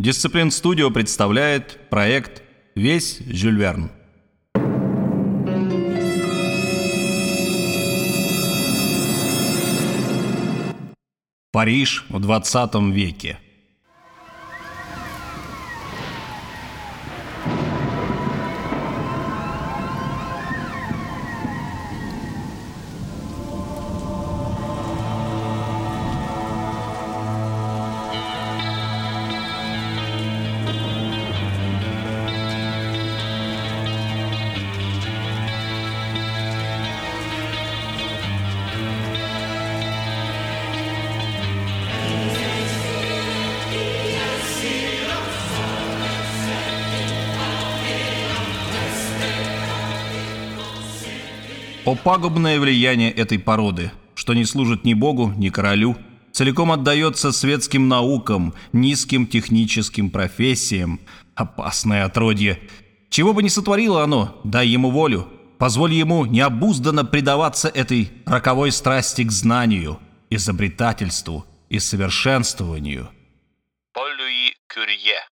Дисциплин Студио представляет проект «Весь Жюль Верн». Париж в 20 веке. О пагубное влияние этой породы, что не служит ни богу, ни королю, целиком отдается светским наукам, низким техническим профессиям, опасное отродье. Чего бы ни сотворило оно, дай ему волю, позволь ему необузданно предаваться этой роковой страсти к знанию, изобретательству и совершенствованию. Поль-Луи Кюрье.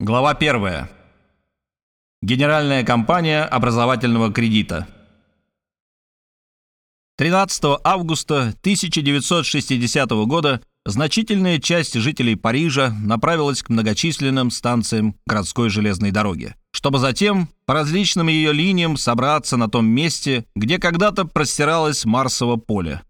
Глава первая. Генеральная компания образовательного кредита. 13 августа 1960 года значительная часть жителей Парижа направилась к многочисленным станциям городской железной дороги, чтобы затем по различным ее линиям собраться на том месте, где когда-то простиралось Марсово поле.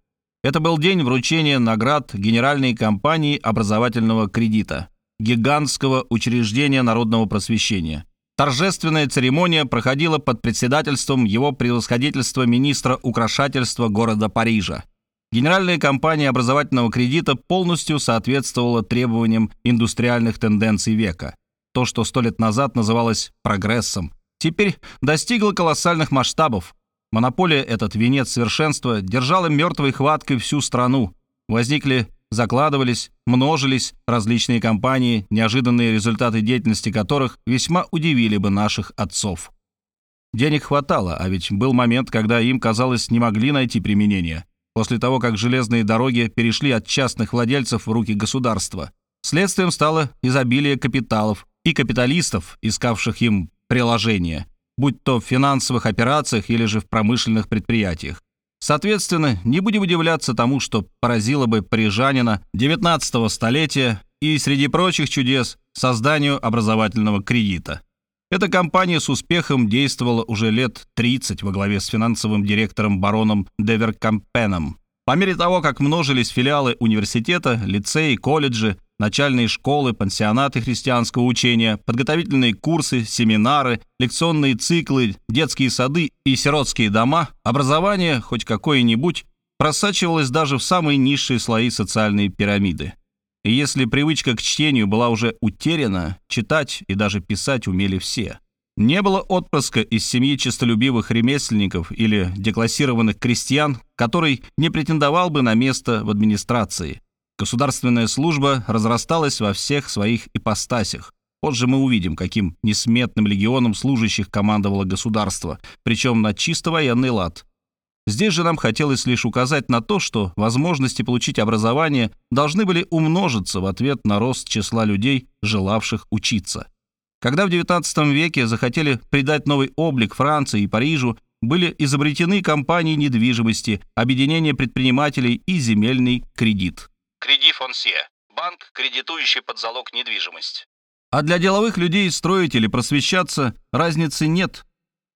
Это был день вручения наград Генеральной компании образовательного кредита, гигантского учреждения народного просвещения – Торжественная церемония проходила под председательством его превосходительства министра украшательства города Парижа. Генеральная компания образовательного кредита полностью соответствовала требованиям индустриальных тенденций века. То, что сто лет назад называлось прогрессом, теперь достигло колоссальных масштабов. Монополия, этот венец совершенства, держала мертвой хваткой всю страну. Возникли закладывались, множились различные компании, неожиданные результаты деятельности которых весьма удивили бы наших отцов. Денег хватало, а ведь был момент, когда им, казалось, не могли найти применение. После того, как железные дороги перешли от частных владельцев в руки государства. Следствием стало изобилие капиталов и капиталистов, искавших им приложения, будь то в финансовых операциях или же в промышленных предприятиях. Соответственно, не будем удивляться тому, что поразило бы парижанина 19-го столетия и, среди прочих чудес, созданию образовательного кредита. Эта компания с успехом действовала уже лет 30 во главе с финансовым директором бароном Деверкампеном. По мере того, как множились филиалы университета, лицеи, колледжи, начальные школы, пансионаты христианского учения, подготовительные курсы, семинары, лекционные циклы, детские сады и сиротские дома, образование, хоть какое-нибудь, просачивалось даже в самые низшие слои социальной пирамиды. И если привычка к чтению была уже утеряна, читать и даже писать умели все. Не было отпрыска из семьи честолюбивых ремесленников или деклассированных крестьян, который не претендовал бы на место в администрации – Государственная служба разрасталась во всех своих ипостасях. Позже мы увидим, каким несметным легионом служащих командовало государство, причем на чисто военный лад. Здесь же нам хотелось лишь указать на то, что возможности получить образование должны были умножиться в ответ на рост числа людей, желавших учиться. Когда в XIX веке захотели придать новый облик Франции и Парижу, были изобретены компании недвижимости, объединение предпринимателей и земельный кредит. Креди Фонсе. Банк, кредитующий под залог недвижимость. А для деловых людей строить или просвещаться разницы нет,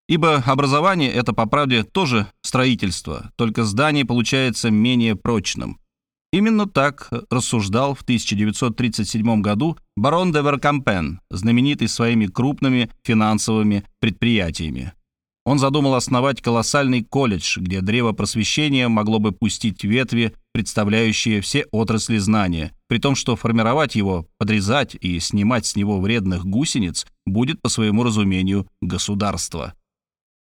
ибо образование — это, по правде, тоже строительство, только здание получается менее прочным. Именно так рассуждал в 1937 году барон де Веркампен, знаменитый своими крупными финансовыми предприятиями. Он задумал основать колоссальный колледж, где древо просвещения могло бы пустить ветви, представляющие все отрасли знания, при том, что формировать его, подрезать и снимать с него вредных гусениц будет, по своему разумению, государство.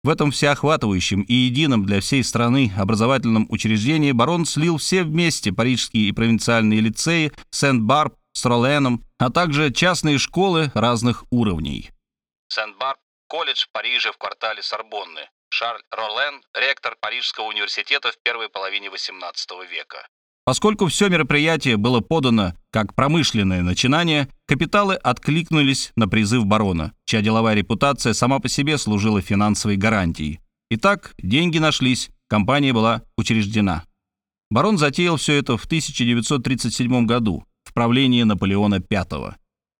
В этом всеохватывающем и едином для всей страны образовательном учреждении барон слил все вместе парижские и провинциальные лицеи, Сент-Барб с Роленом, а также частные школы разных уровней. Сент-Барб колледж в Париже в квартале Сорбонны. Шарль Ролен, ректор Парижского университета в первой половине XVIII века. Поскольку все мероприятие было подано как промышленное начинание, капиталы откликнулись на призыв барона, чья деловая репутация сама по себе служила финансовой гарантией. Итак, деньги нашлись, компания была учреждена. Барон затеял все это в 1937 году в правлении Наполеона V.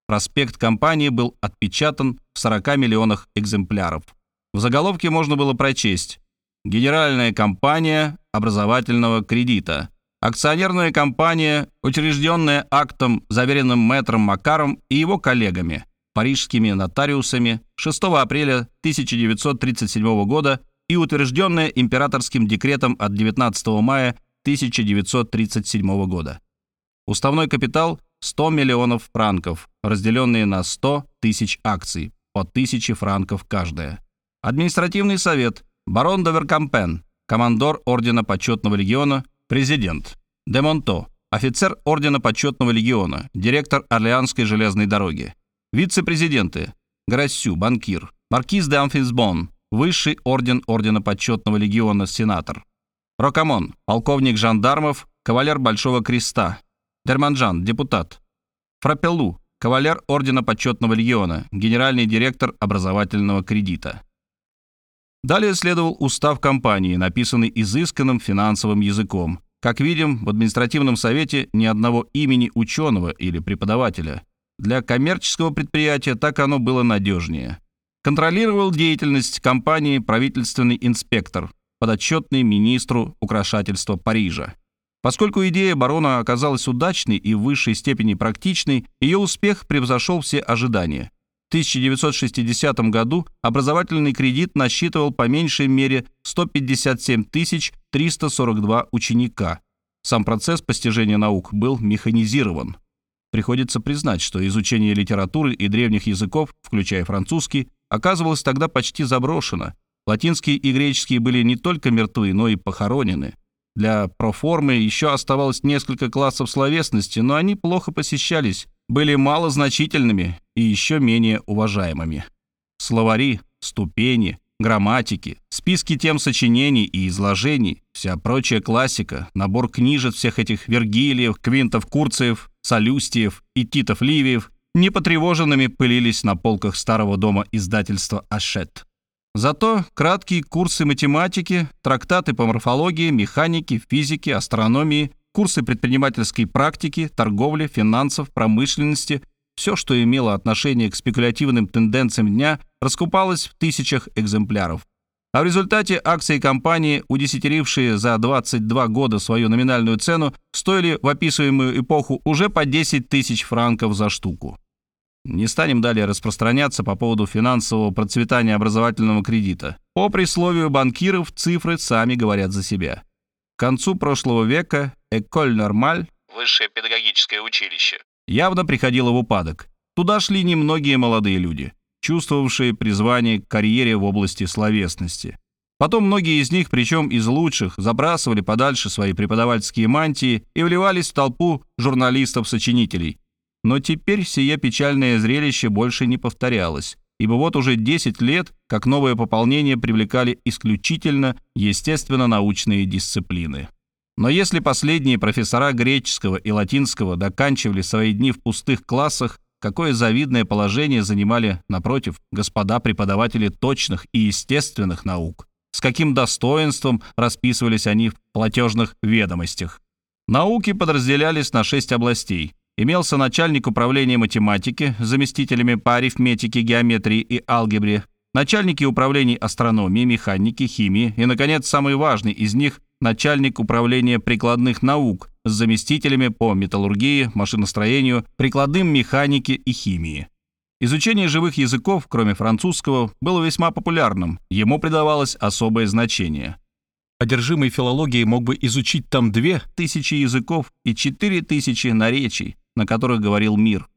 Проспект компании был отпечатан в 40 миллионах экземпляров. В заголовке можно было прочесть «Генеральная компания образовательного кредита», акционерная компания, учрежденная актом, заверенным мэтром Макаром и его коллегами, парижскими нотариусами 6 апреля 1937 года и утвержденная императорским декретом от 19 мая 1937 года. Уставной капитал 100 миллионов франков, разделенные на 100 тысяч акций, по 1000 франков каждая. Административный совет, барон Доверкампен, командор Ордена Почетного Легиона, президент. Демонто, офицер Ордена Почетного Легиона, директор Орлеанской железной дороги. Вице-президенты. Грассю, банкир. Маркиз де Амфисбон, высший офицер Ордена Почетного Легиона, сенатор. Рокамон, полковник жандармов, кавалер Большого Креста. Дерманжан, депутат. Фрапеллу, кавалер Ордена Почетного Легиона, генеральный директор образовательного кредита. Далее следовал устав компании, написанный изысканным финансовым языком. Как видим, в административном совете ни одного имени ученого или преподавателя. Для коммерческого предприятия так оно было надежнее. Контролировал деятельность компании правительственный инспектор, подотчетный министру украшательства Парижа. Поскольку идея барона оказалась удачной и в высшей степени практичной, ее успех превзошел все ожидания. 1960 году образовательный кредит насчитывал по меньшей мере 157 342 ученика. Сам процесс постижения наук был механизирован. Приходится признать, что изучение литературы и древних языков, включая французский, оказывалось тогда почти заброшено. Латинские и греческие были не только мертвы, но и похоронены. Для проформы еще оставалось несколько классов словесности, но они плохо посещались, были малозначительными и еще менее уважаемыми. Словари, ступени, грамматики, списки тем сочинений и изложений, вся прочая классика, набор книжек всех этих Вергилиев, Квинтов, Курциев, Солюстиев и Титов Ливиев непотревоженными пылились на полках старого дома издательства «Ашет». Зато краткие курсы математики, трактаты по морфологии, механике, физике, астрономии, курсы предпринимательской практики, торговли, финансов, промышленности, все, что имело отношение к спекулятивным тенденциям дня, раскупалось в тысячах экземпляров. А в результате акции компании, удесятерившие за 22 года свою номинальную цену, стоили в описываемую эпоху уже по 10 тысяч франков за штуку. Не станем далее распространяться по поводу финансового процветания образовательного кредита. По присловию банкиров цифры сами говорят за себя. К концу прошлого века «Эколь Нормаль» Высшее педагогическое училище. Явно приходила в упадок. Туда шли немногие молодые люди, чувствовавшие призвание к карьере в области словесности. Потом многие из них, причем из лучших, забрасывали подальше свои преподавательские мантии и вливались в толпу журналистов-сочинителей, но теперь сие печальное зрелище больше не повторялось, ибо вот уже 10 лет, как новое пополнение привлекали исключительно естественно-научные дисциплины. Но если последние профессора греческого и латинского доканчивали свои дни в пустых классах, какое завидное положение занимали, напротив, господа преподаватели точных и естественных наук, с каким достоинством расписывались они в платежных ведомостях. Науки подразделялись на шесть областей – Имелся начальник управления математики, заместителями по арифметике, геометрии и алгебре, начальники управлений астрономии, механики, химии и, наконец, самый важный из них – начальник управления прикладных наук с заместителями по металлургии, машиностроению, прикладным механике и химии. Изучение живых языков, кроме французского, было весьма популярным, ему придавалось особое значение. Одержимый филологией мог бы изучить там две тысячи языков и четыре тысячи наречий, на которых говорил мир.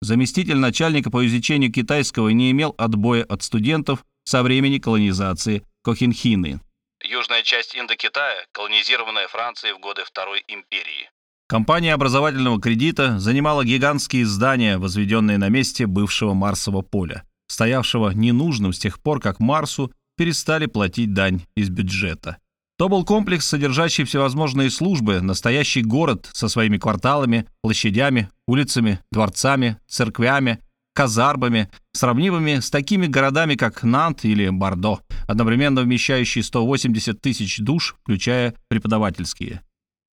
Заместитель начальника по изучению китайского не имел отбоя от студентов со времени колонизации Кохинхины. Южная часть Индокитая, колонизированная Францией в годы Второй империи. Компания образовательного кредита занимала гигантские здания, возведенные на месте бывшего Марсового поля, стоявшего ненужным с тех пор, как Марсу перестали платить дань из бюджета. То был комплекс, содержащий всевозможные службы, настоящий город со своими кварталами, площадями, улицами, дворцами, церквями, казарбами, сравнимыми с такими городами, как Нант или Бордо, одновременно вмещающие 180 тысяч душ, включая преподавательские.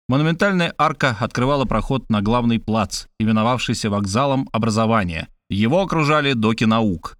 Монументальная арка открывала проход на главный плац, именовавшийся вокзалом образования. Его окружали доки наук.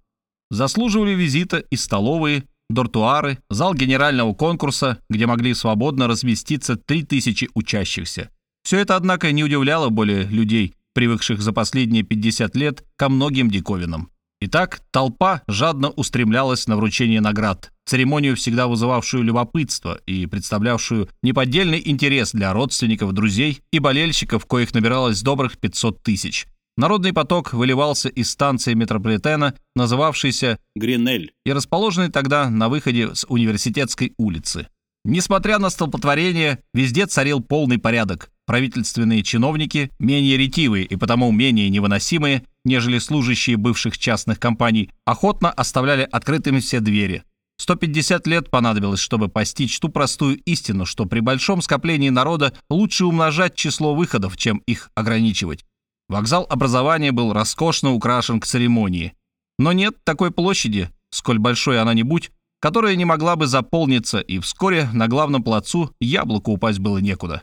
Заслуживали визита и столовые, дортуары, зал генерального конкурса, где могли свободно разместиться 3000 учащихся. Все это, однако, не удивляло более людей, привыкших за последние 50 лет ко многим диковинам. Итак, толпа жадно устремлялась на вручение наград, церемонию, всегда вызывавшую любопытство и представлявшую неподдельный интерес для родственников, друзей и болельщиков, коих набиралось добрых 500 тысяч. Народный поток выливался из станции метрополитена, называвшейся Гринель, и расположенной тогда на выходе с университетской улицы. Несмотря на столпотворение, везде царил полный порядок. Правительственные чиновники, менее ретивые и потому менее невыносимые, нежели служащие бывших частных компаний, охотно оставляли открытыми все двери. 150 лет понадобилось, чтобы постичь ту простую истину, что при большом скоплении народа лучше умножать число выходов, чем их ограничивать. Вокзал образования был роскошно украшен к церемонии. Но нет такой площади, сколь большой она ни будь, которая не могла бы заполниться, и вскоре на главном плацу яблоку упасть было некуда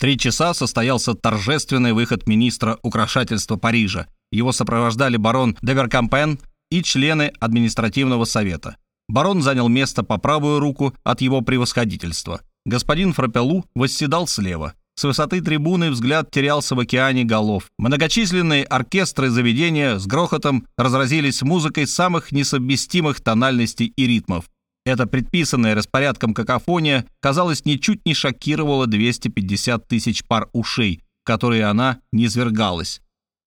три часа состоялся торжественный выход министра украшательства Парижа. Его сопровождали барон Деверкампен и члены административного совета. Барон занял место по правую руку от его превосходительства. Господин Фрапелу восседал слева. С высоты трибуны взгляд терялся в океане голов. Многочисленные оркестры заведения с грохотом разразились музыкой самых несовместимых тональностей и ритмов. Эта предписанная распорядком какофония, казалось, ничуть не шокировала 250 тысяч пар ушей, которые она низвергалась.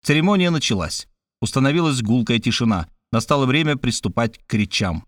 Церемония началась. Установилась гулкая тишина. Настало время приступать к речам.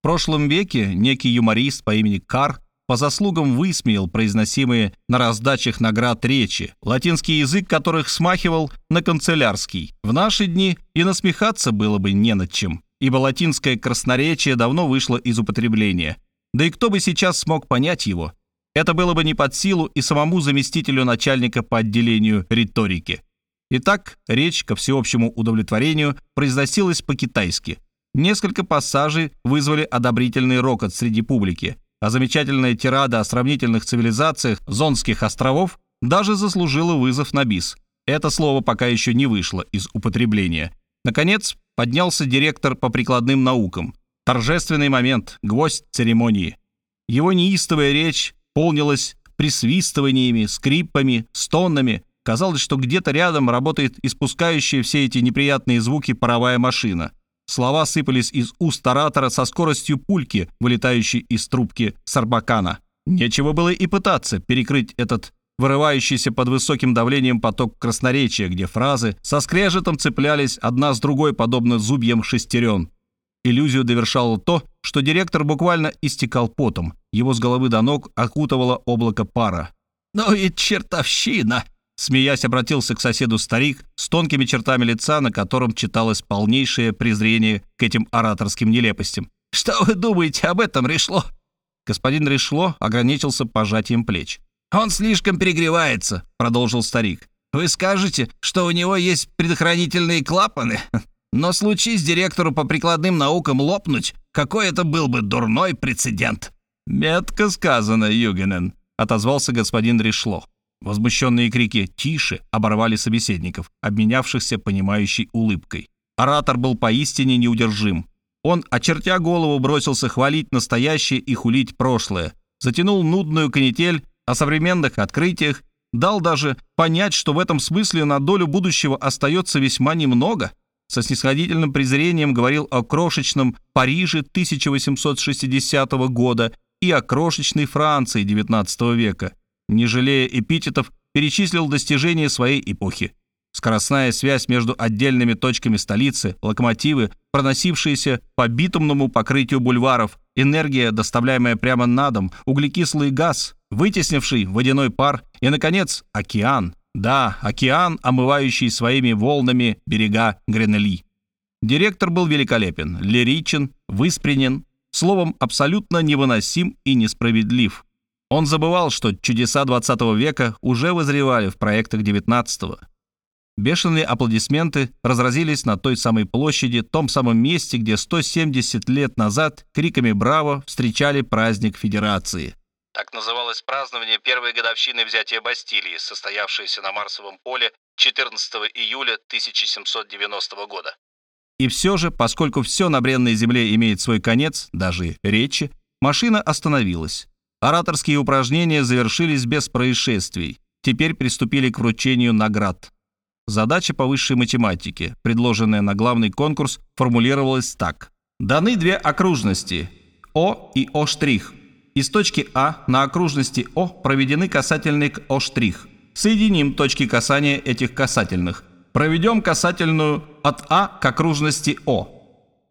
В прошлом веке некий юморист по имени Кар по заслугам высмеял произносимые на раздачах наград речи, латинский язык которых смахивал на канцелярский. В наши дни и насмехаться было бы не над чем ибо латинское красноречие давно вышло из употребления. Да и кто бы сейчас смог понять его? Это было бы не под силу и самому заместителю начальника по отделению риторики. Итак, речь ко всеобщему удовлетворению произносилась по-китайски. Несколько пассажей вызвали одобрительный рокот среди публики, а замечательная тирада о сравнительных цивилизациях Зонских островов даже заслужила вызов на бис. Это слово пока еще не вышло из употребления. Наконец, поднялся директор по прикладным наукам. Торжественный момент, гвоздь церемонии. Его неистовая речь полнилась присвистываниями, скрипами, стонами. Казалось, что где-то рядом работает испускающая все эти неприятные звуки паровая машина. Слова сыпались из уст оратора со скоростью пульки, вылетающей из трубки сарбакана. Нечего было и пытаться перекрыть этот вырывающийся под высоким давлением поток красноречия, где фразы со скрежетом цеплялись одна с другой, подобно зубьям шестерен. Иллюзию довершало то, что директор буквально истекал потом. Его с головы до ног окутывало облако пара. «Ну и чертовщина!» Смеясь, обратился к соседу старик с тонкими чертами лица, на котором читалось полнейшее презрение к этим ораторским нелепостям. «Что вы думаете об этом, Решло?» Господин Решло ограничился пожатием плеч. «Он слишком перегревается», — продолжил старик. «Вы скажете, что у него есть предохранительные клапаны? Но случись директору по прикладным наукам лопнуть, какой это был бы дурной прецедент?» «Метко сказано, Югенен», — отозвался господин Решло. Возмущенные крики «Тише!» оборвали собеседников, обменявшихся понимающей улыбкой. Оратор был поистине неудержим. Он, очертя голову, бросился хвалить настоящее и хулить прошлое, затянул нудную канитель о современных открытиях, дал даже понять, что в этом смысле на долю будущего остается весьма немного. Со снисходительным презрением говорил о крошечном Париже 1860 года и о крошечной Франции XIX века. Не жалея эпитетов, перечислил достижения своей эпохи. Скоростная связь между отдельными точками столицы, локомотивы, проносившиеся по битумному покрытию бульваров, энергия, доставляемая прямо на дом, углекислый газ, вытеснивший водяной пар и, наконец, океан. Да, океан, омывающий своими волнами берега Гренели. Директор был великолепен, лиричен, выспренен, словом, абсолютно невыносим и несправедлив. Он забывал, что чудеса 20 века уже вызревали в проектах 19 -го. Бешеные аплодисменты разразились на той самой площади, том самом месте, где 170 лет назад криками «Браво!» встречали праздник Федерации. Так называлось празднование первой годовщины взятия Бастилии, состоявшееся на Марсовом поле 14 июля 1790 года. И все же, поскольку все на бренной земле имеет свой конец, даже речи, машина остановилась. Ораторские упражнения завершились без происшествий. Теперь приступили к вручению наград. Задача по высшей математике, предложенная на главный конкурс, формулировалась так. Даны две окружности О и О'. Из точки А на окружности О проведены касательные к О'. Соединим точки касания этих касательных. Проведем касательную от А к окружности О.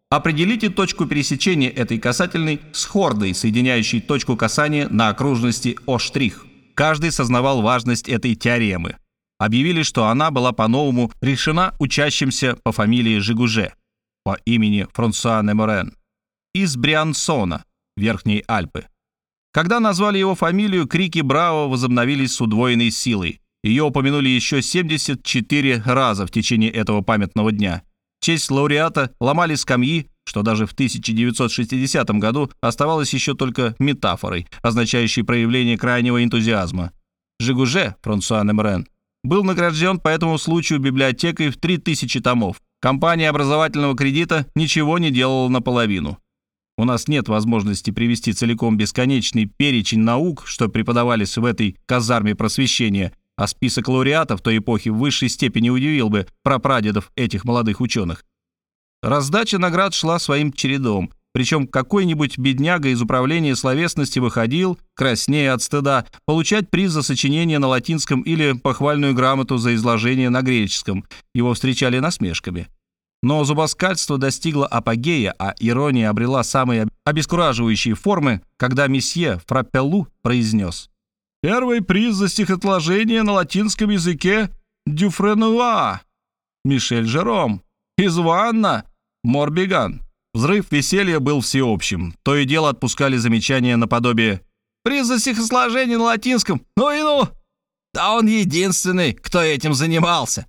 Определите точку пересечения этой касательной с хордой, соединяющей точку касания на окружности О'. Каждый сознавал важность этой теоремы. Объявили, что она была по-новому решена учащимся по фамилии Жигуже, по имени Франсуа Неморен, из Бриансона, Верхней Альпы. Когда назвали его фамилию, крики «Браво!» возобновились с удвоенной силой. Ее упомянули еще 74 раза в течение этого памятного дня. Честь лауреата ломали скамьи, что даже в 1960 году оставалось еще только метафорой, означающей проявление крайнего энтузиазма. Жигуже, Франсуа Немрен, был награжден по этому случаю библиотекой в 3000 томов. Компания образовательного кредита ничего не делала наполовину. У нас нет возможности привести целиком бесконечный перечень наук, что преподавались в этой казарме просвещения, а список лауреатов той эпохи в высшей степени удивил бы прапрадедов этих молодых ученых. Раздача наград шла своим чередом, причем какой-нибудь бедняга из управления словесности выходил, краснея от стыда, получать приз за сочинение на латинском или похвальную грамоту за изложение на греческом. Его встречали насмешками. Но зубоскальство достигло апогея, а ирония обрела самые обескураживающие формы, когда месье Фраппеллу произнес – Первый приз за стихотворение на латинском языке Дюфренуа. Мишель Жером. Из Ванна. Морбиган. Взрыв веселья был всеобщим. То и дело отпускали замечания наподобие «Приз за стихосложение на латинском! Ну и ну!» «Да он единственный, кто этим занимался!»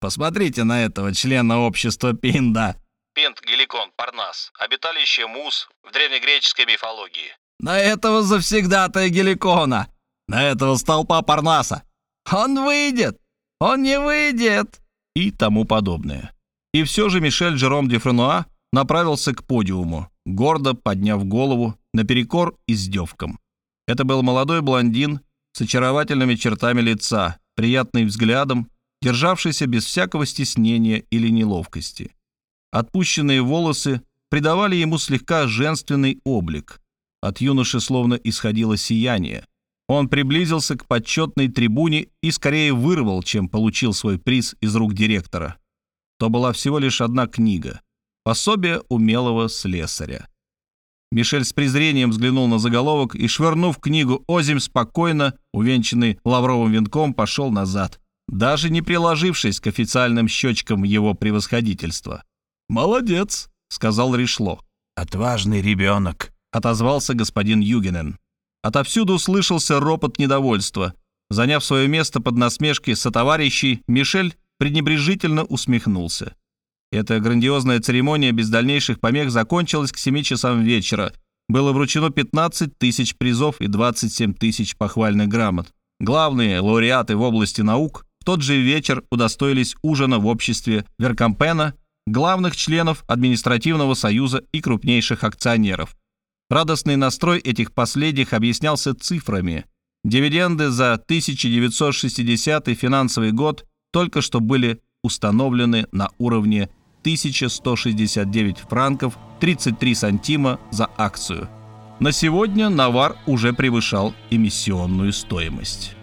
Посмотрите на этого члена общества Пинда. Пинд, Геликон, Парнас. Обиталище Мус в древнегреческой мифологии. На этого завсегдатая Геликона на этого столпа Парнаса. Он выйдет! Он не выйдет!» и тому подобное. И все же Мишель Жером де Френуа направился к подиуму, гордо подняв голову наперекор издевкам. Это был молодой блондин с очаровательными чертами лица, приятным взглядом, державшийся без всякого стеснения или неловкости. Отпущенные волосы придавали ему слегка женственный облик. От юноши словно исходило сияние — он приблизился к почетной трибуне и скорее вырвал, чем получил свой приз из рук директора. То была всего лишь одна книга «Пособие умелого слесаря». Мишель с презрением взглянул на заголовок и, швырнув книгу озим, спокойно, увенчанный лавровым венком, пошел назад, даже не приложившись к официальным щечкам его превосходительства. «Молодец», — сказал Ришло. «Отважный ребенок», — отозвался господин Югенен. Отовсюду слышался ропот недовольства. Заняв свое место под насмешки сотоварищей, Мишель пренебрежительно усмехнулся. Эта грандиозная церемония без дальнейших помех закончилась к 7 часам вечера. Было вручено 15 тысяч призов и 27 тысяч похвальных грамот. Главные лауреаты в области наук в тот же вечер удостоились ужина в обществе Веркампена, главных членов административного союза и крупнейших акционеров. Радостный настрой этих последних объяснялся цифрами. Дивиденды за 1960 финансовый год только что были установлены на уровне 1169 франков 33 сантима за акцию. На сегодня навар уже превышал эмиссионную стоимость.